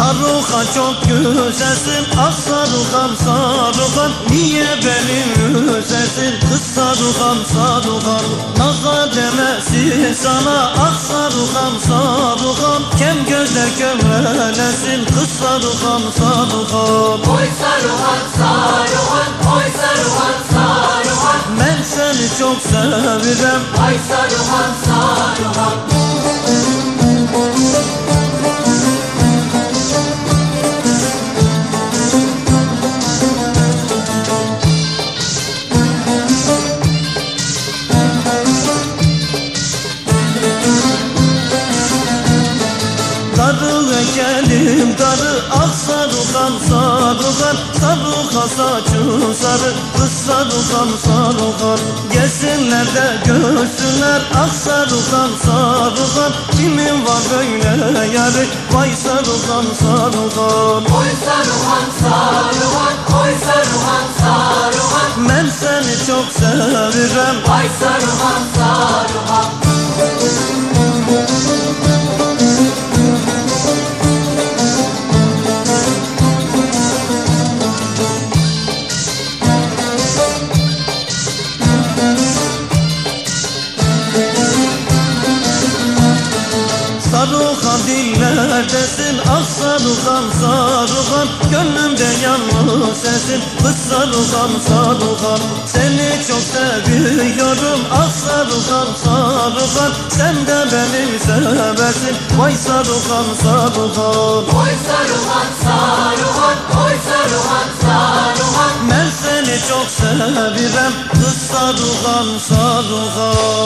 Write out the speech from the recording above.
Saruhan çok güzelsin Ah Saruhan Saruhan Niye beni üzersin? Kız Saruhan Saruhan Naza demesin sana Ah Saruhan Saruhan Kem gözle kömrelesin Kız Saruhan Saruhan Oy Saruhan Saruhan Oy Saruhan Saruhan Ben seni çok sevirem. Ay Saruhan Saruhan Darı ekelim darı Ah Saruhan Saruhan Saruhan saçın sarı Kız Saruhan Saruhan Gelsinler de görsünler Ah Saruhan Saruhan Kimin var böyle yarı Vay Saruhan Saruhan Oy Saruhan Saruhan Oy Saruhan Saruhan Ben seni çok sevirem Ay Saruhan Saruhan Saruhan dillerdesin Ah Saruhan Saruhan. Gönlümde yalnız sensin Kız Saruhan Saruhan. Seni çok seviyorum Ah Saruhan Saruhan. Sen de beni seversin Vay Saruhan Saruhan. Oy Saruhan Saruhan Oy Saruhan Saruhan. Ben seni çok sevirem Kız Saruhan Saruhan